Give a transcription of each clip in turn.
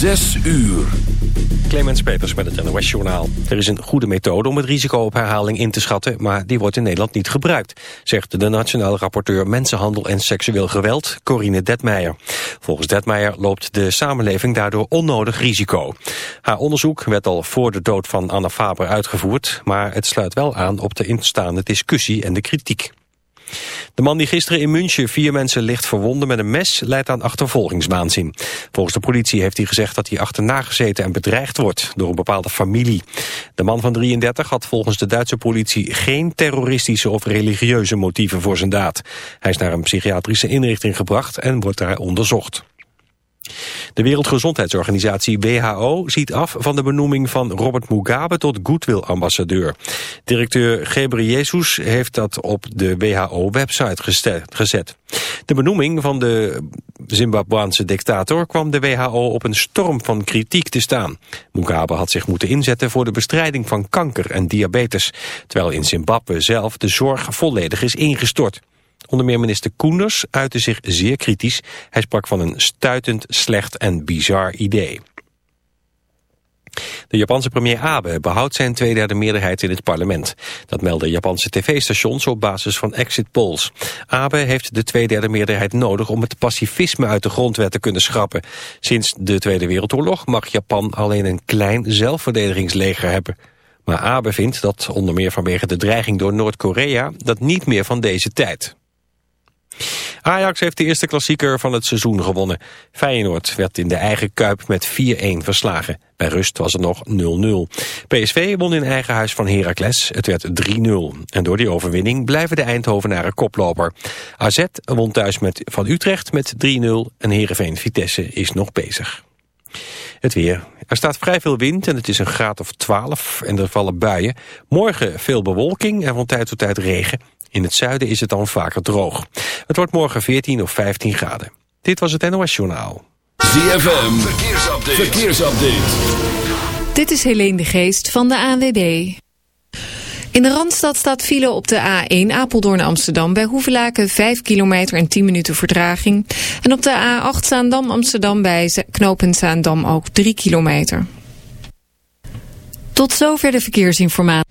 Zes uur. Clemens Peters met het NOS Journaal. Er is een goede methode om het risico op herhaling in te schatten... maar die wordt in Nederland niet gebruikt... zegt de nationale rapporteur Mensenhandel en Seksueel Geweld, Corine Detmeijer. Volgens Detmeijer loopt de samenleving daardoor onnodig risico. Haar onderzoek werd al voor de dood van Anna Faber uitgevoerd... maar het sluit wel aan op de instaande discussie en de kritiek. De man die gisteren in München vier mensen licht verwonden met een mes leidt aan achtervolgingswaanzin. Volgens de politie heeft hij gezegd dat hij achterna gezeten en bedreigd wordt door een bepaalde familie. De man van 33 had volgens de Duitse politie geen terroristische of religieuze motieven voor zijn daad. Hij is naar een psychiatrische inrichting gebracht en wordt daar onderzocht. De Wereldgezondheidsorganisatie WHO ziet af van de benoeming van Robert Mugabe tot Goodwill-ambassadeur. Directeur Ghebreyesus heeft dat op de WHO-website gezet. De benoeming van de Zimbabwaanse dictator kwam de WHO op een storm van kritiek te staan. Mugabe had zich moeten inzetten voor de bestrijding van kanker en diabetes, terwijl in Zimbabwe zelf de zorg volledig is ingestort. Onder meer minister Koenders uitte zich zeer kritisch. Hij sprak van een stuitend, slecht en bizar idee. De Japanse premier Abe behoudt zijn tweederde meerderheid in het parlement. Dat melden Japanse tv-stations op basis van exit polls. Abe heeft de tweederde meerderheid nodig om het pacifisme uit de grondwet te kunnen schrappen. Sinds de Tweede Wereldoorlog mag Japan alleen een klein zelfverdedigingsleger hebben. Maar Abe vindt dat, onder meer vanwege de dreiging door Noord-Korea, dat niet meer van deze tijd. Ajax heeft de eerste klassieker van het seizoen gewonnen. Feyenoord werd in de eigen kuip met 4-1 verslagen. Bij rust was het nog 0-0. PSV won in eigen huis van Heracles. Het werd 3-0. En door die overwinning blijven de Eindhovenaren koploper. AZ won thuis met, van Utrecht met 3-0 en Heerenveen Vitesse is nog bezig. Het weer. Er staat vrij veel wind en het is een graad of 12 en er vallen buien. Morgen veel bewolking en van tijd tot tijd regen. In het zuiden is het dan vaker droog. Het wordt morgen 14 of 15 graden. Dit was het NOS Journaal. ZFM, verkeersupdate. verkeersupdate. Dit is Helene de Geest van de ANWB. In de Randstad staat file op de A1 Apeldoorn Amsterdam... bij Hoevelaken 5 kilometer en 10 minuten vertraging. En op de A8 Zaandam Amsterdam bij knooppunt Zaandam ook 3 kilometer. Tot zover de verkeersinformatie.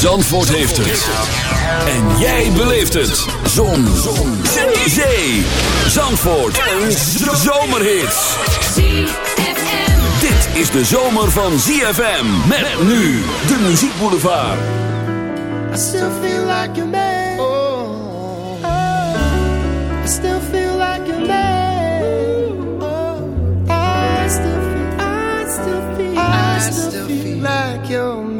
Zandvoort heeft het. En jij beleeft het. Zon. Zon. Zee. Zandvoort. Een zomerhit. Dit is de zomer van ZFM. Met nu de muziekboulevard. I still feel like a man. Oh, I still feel like a man. Oh, I still feel, I still feel, I still feel like your man.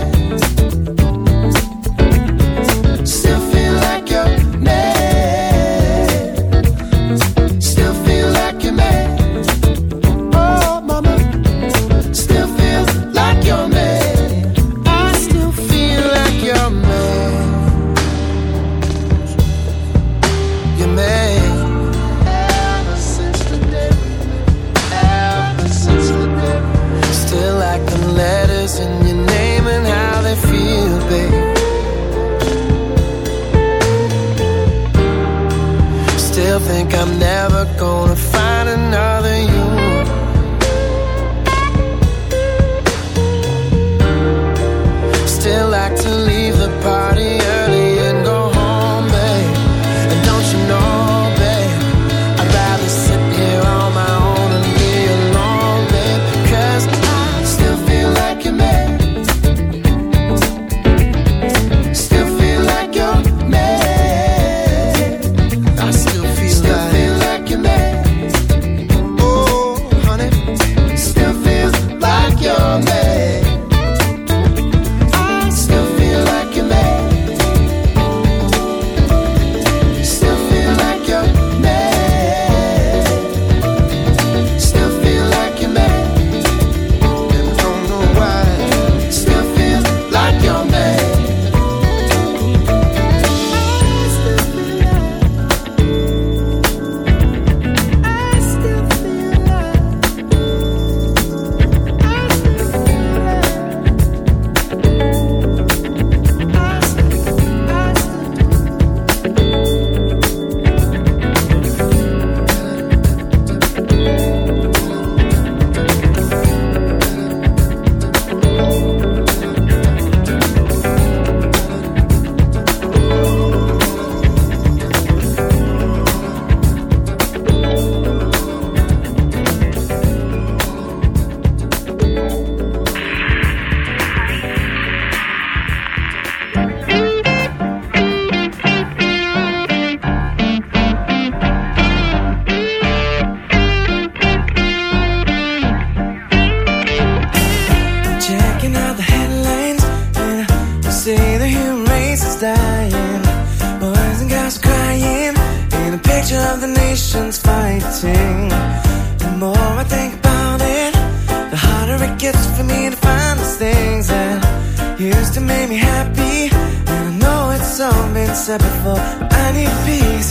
said before. I need peace,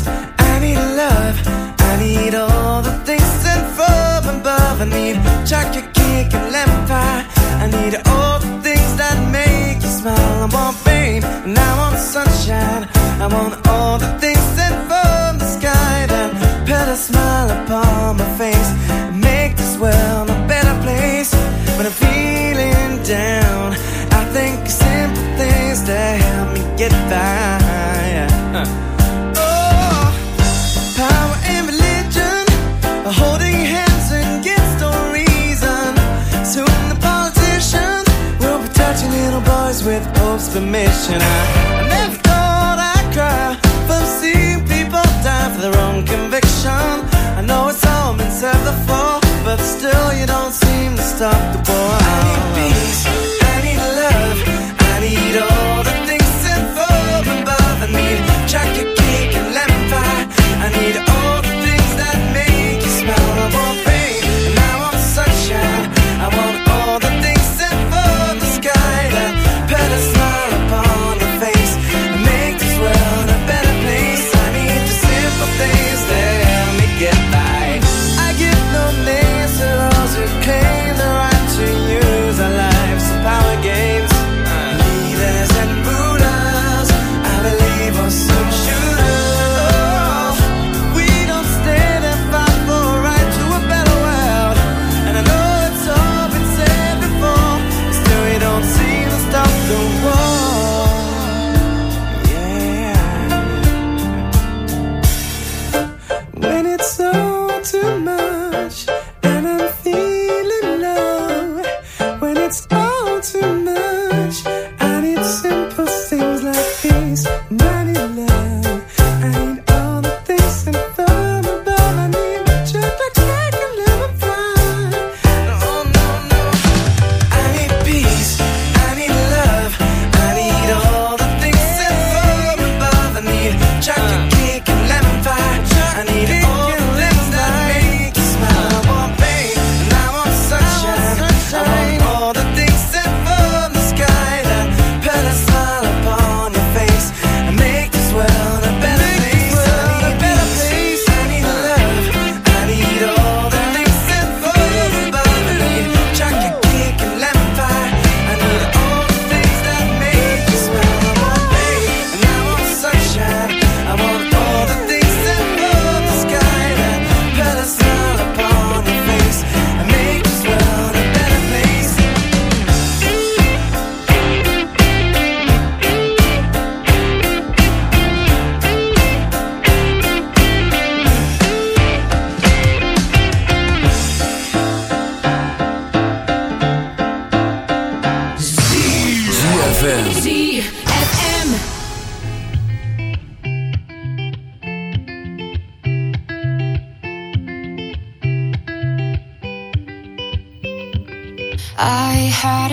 I need love. I need all the things sent from above. I need chocolate cake and lemon pie. I need all the things that make you smile. I want fame and I want sunshine. I want all the things just a mission. I never thought I'd cry from seeing people die for their own conviction. I know it's all been said before, but still you don't seem to stop the boy. I need peace, I need love, I need all the things above and above. I need chocolate cake and lemon pie. I need.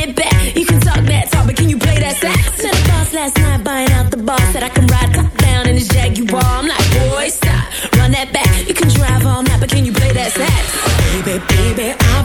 want it back. You can talk that talk, but can you play that sax? Met a boss last night buying out the bar. Said I can ride top down in his Jaguar. I'm like, boy, stop, run that back. You can drive all night, but can you play that sax? Baby, baby, I'll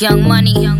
Young money, young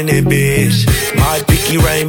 bitch. My picky rain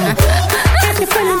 Catch feel it.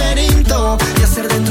Y hacer de tu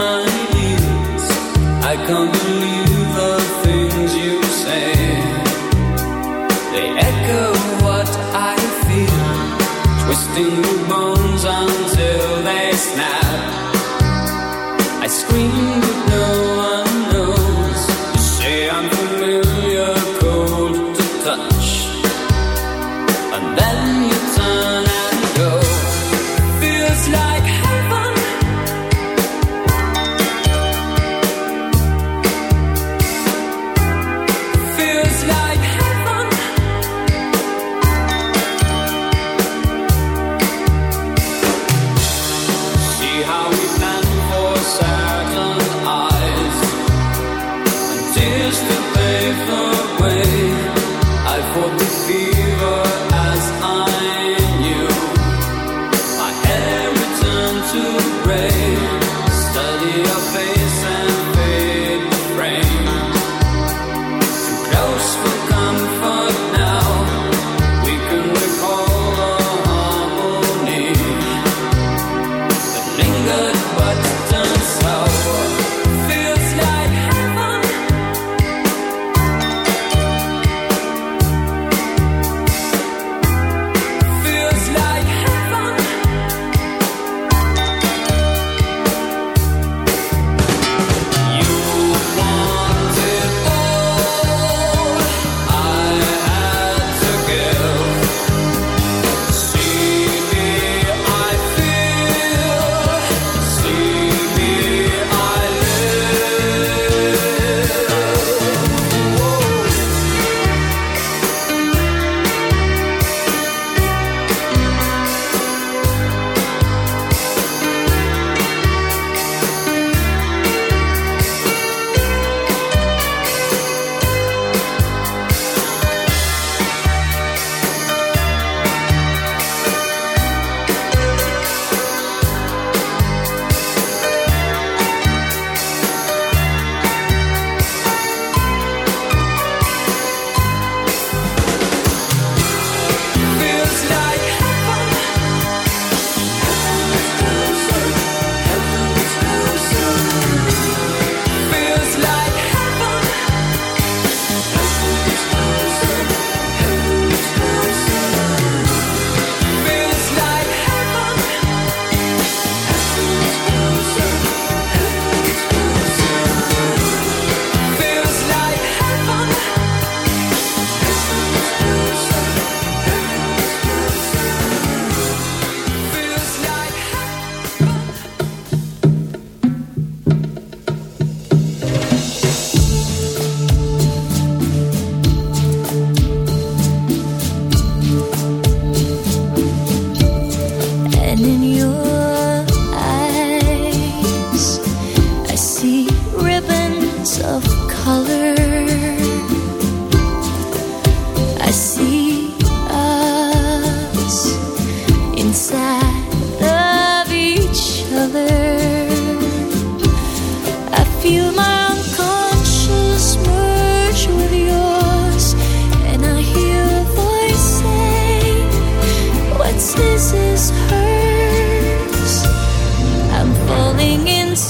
My ears. I can't believe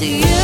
to you.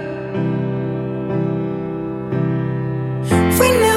we know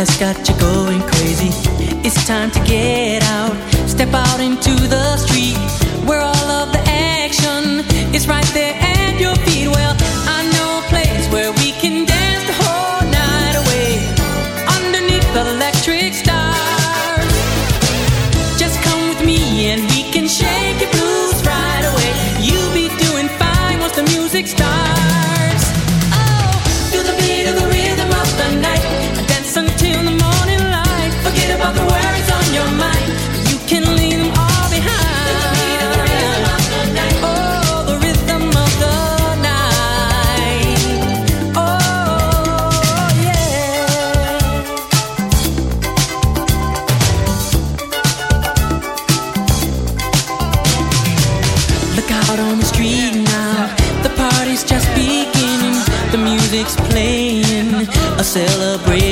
has got you going crazy. It's time to get out, step out into